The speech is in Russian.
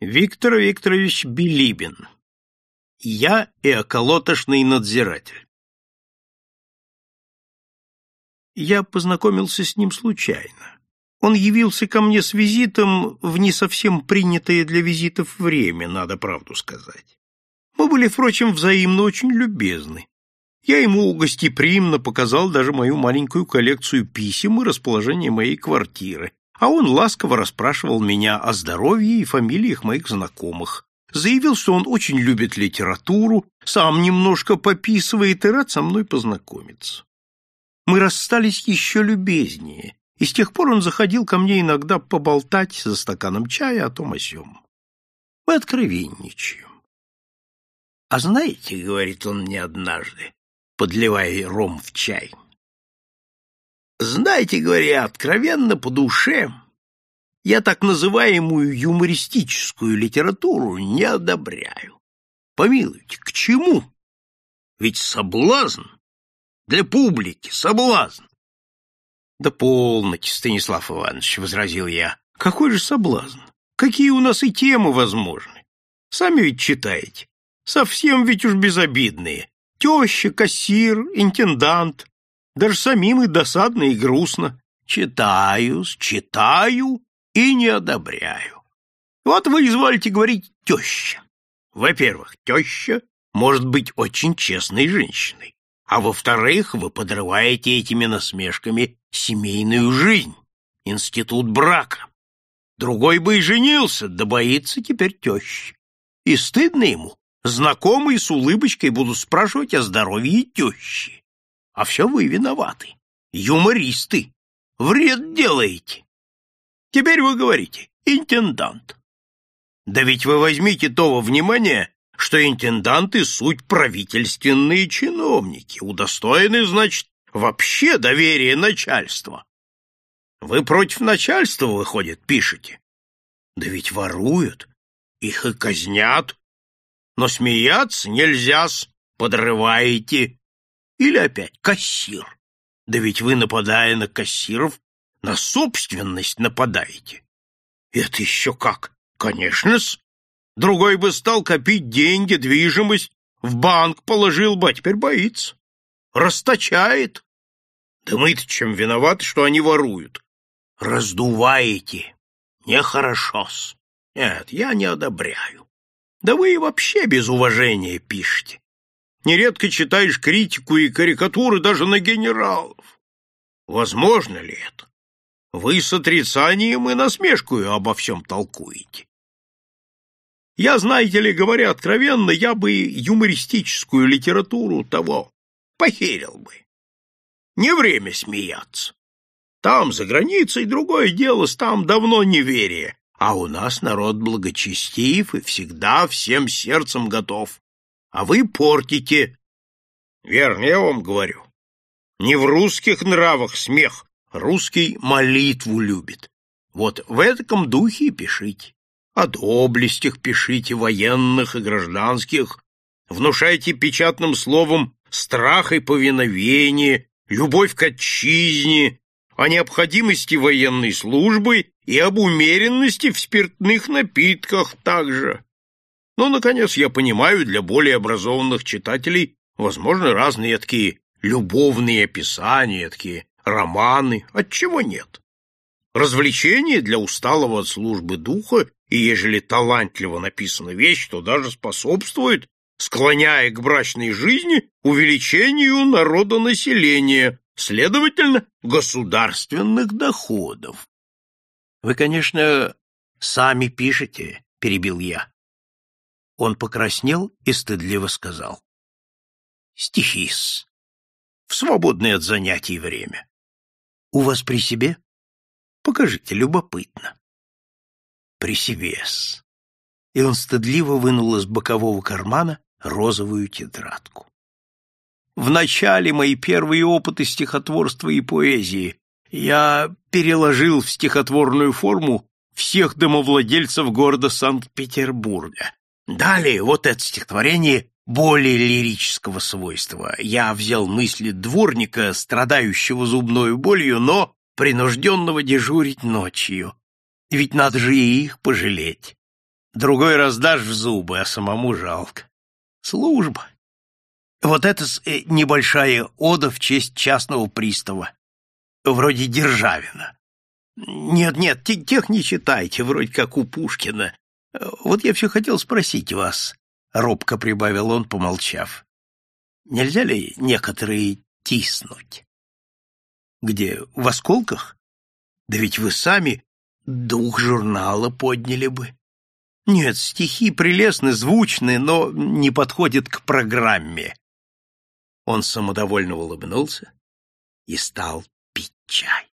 Виктор Викторович Билибин. Я и околотошный надзиратель. Я познакомился с ним случайно. Он явился ко мне с визитом в не совсем принятое для визитов время, надо правду сказать. Мы были, впрочем, взаимно очень любезны. Я ему гостеприимно показал даже мою маленькую коллекцию писем и расположение моей квартиры, а он ласково расспрашивал меня о здоровье и фамилиях моих знакомых. Заявил, что он очень любит литературу, сам немножко пописывает и рад со мной познакомиться. Мы расстались еще любезнее, и с тех пор он заходил ко мне иногда поболтать за стаканом чая о том о сём. Мы откровенничаем. — А знаете, — говорит он мне однажды, подливая ром в чай, — знаете, говоря откровенно, по душе, я так называемую юмористическую литературу не одобряю. Помилуйте, к чему? Ведь соблазн для публики, соблазн. Да полноте, Станислав Иванович, — возразил я. Какой же соблазн? Какие у нас и темы возможны? Сами ведь читаете. Совсем ведь уж безобидные. Теща, кассир, интендант, даже самим и досадно, и грустно. Читаю, читаю и не одобряю. Вот вы изволите говорить «теща». Во-первых, теща может быть очень честной женщиной, а во-вторых, вы подрываете этими насмешками семейную жизнь, институт брака. Другой бы и женился, да боится теперь тещи. И стыдно ему. Знакомые с улыбочкой будут спрашивать о здоровье тещи. А все вы виноваты. Юмористы. Вред делаете. Теперь вы говорите «интендант». Да ведь вы возьмите то во внимание, что интенданты — суть правительственные чиновники, удостоены, значит, вообще доверия начальства. Вы против начальства, выходит, пишете? Да ведь воруют, их и казнят. Но смеяться нельзя-с, подрываете. Или опять кассир. Да ведь вы, нападая на кассиров, на собственность нападаете. Это еще как? Конечно-с. Другой бы стал копить деньги, движимость, в банк положил бы, а теперь боится. Расточает. Да мы-то чем виноваты, что они воруют? Раздуваете. Нехорошо-с. Нет, я не одобряю. Да вы и вообще без уважения пишете. Нередко читаешь критику и карикатуры даже на генералов. Возможно ли это? Вы с отрицанием и насмешкою обо всем толкуете. Я, знаете ли, говоря откровенно, я бы юмористическую литературу того похерил бы. Не время смеяться. Там, за границей, другое дело, там давно неверие, а у нас народ благочестив и всегда всем сердцем готов а вы портите. Верно, я вам говорю. Не в русских нравах смех, русский молитву любит. Вот в этом духе и пишите. О доблестях пишите, военных и гражданских. Внушайте печатным словом страх и повиновение, любовь к отчизне, о необходимости военной службы и об умеренности в спиртных напитках также. Ну, наконец, я понимаю, для более образованных читателей возможны разные такие любовные описания, такие романы, отчего нет. Развлечение для усталого от службы духа, и ежели талантливо написана вещь, то даже способствует, склоняя к брачной жизни, увеличению народонаселения, следовательно, государственных доходов. — Вы, конечно, сами пишете, — перебил я. Он покраснел и стыдливо сказал. Стихис. В свободное от занятий время. У вас при себе? Покажите, любопытно. При себе-с. И он стыдливо вынул из бокового кармана розовую тетрадку. В начале мои первые опыты стихотворства и поэзии я переложил в стихотворную форму всех домовладельцев города Санкт-Петербурга, Далее вот это стихотворение более лирического свойства. Я взял мысли дворника, страдающего зубной болью, но принужденного дежурить ночью. Ведь надо же и их пожалеть. Другой раз дашь в зубы, а самому жалко. Служба. Вот это э, небольшая ода в честь частного пристава. Вроде Державина. Нет, нет, тех не читайте, вроде как у Пушкина. Вот я все хотел спросить вас, — робко прибавил он, помолчав. Нельзя ли некоторые тиснуть? Где, в осколках? Да ведь вы сами дух журнала подняли бы. Нет, стихи прелестны, звучны, но не подходят к программе. Он самодовольно улыбнулся и стал пить чай.